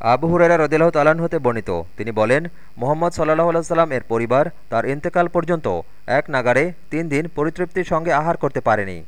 আবু হুরেরা রদিল্লাহ তালান হতে বর্ণিত। তিনি বলেন, মোহাম্মদ সাল্লাহ আলাইসাল্লাম এর পরিবার তার ইন্তেকাল পর্যন্ত এক নাগারে তিন দিন পরিতৃপ্তির সঙ্গে আহার করতে পারেনি।